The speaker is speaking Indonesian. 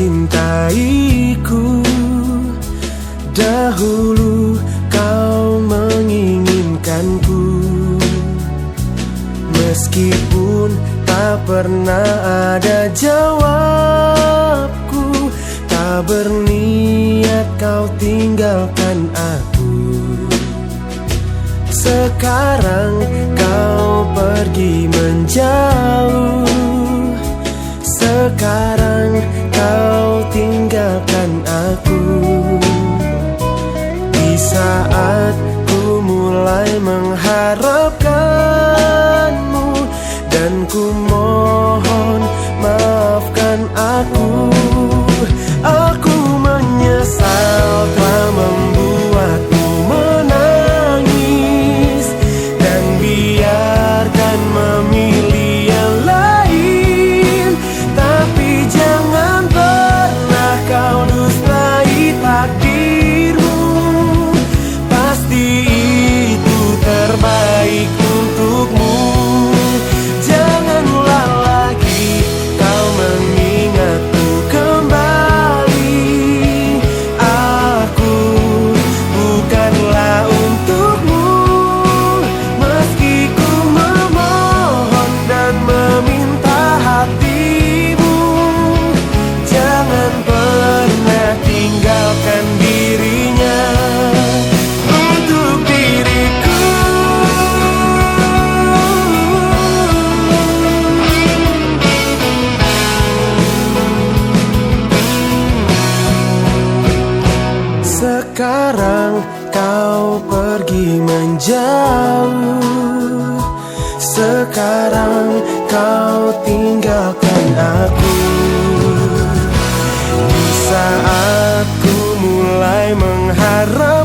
mencintaiku. Dahulu kau menginginkanku. Meskipun tak pernah ada jawabku Tak berniat kau tinggalkan aku. Sekarang kau pergi menjauh sekarang kau tinggalkan aku. Di saat Sekarang kau pergi menjauh. Sekarang kau tinggalkan aku. Di saat ku mulai mengharapkan